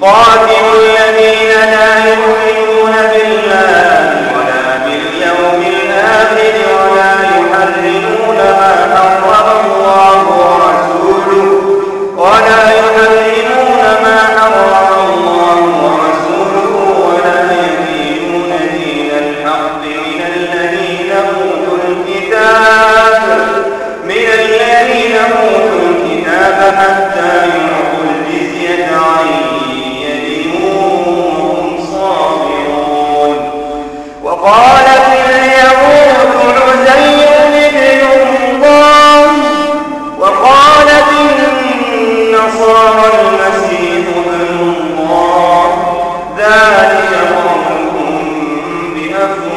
قاتلوا وقالت اليهود عزين بن الله وقالت النصارى المسيح ابن الله ذلك قولهم بأفواه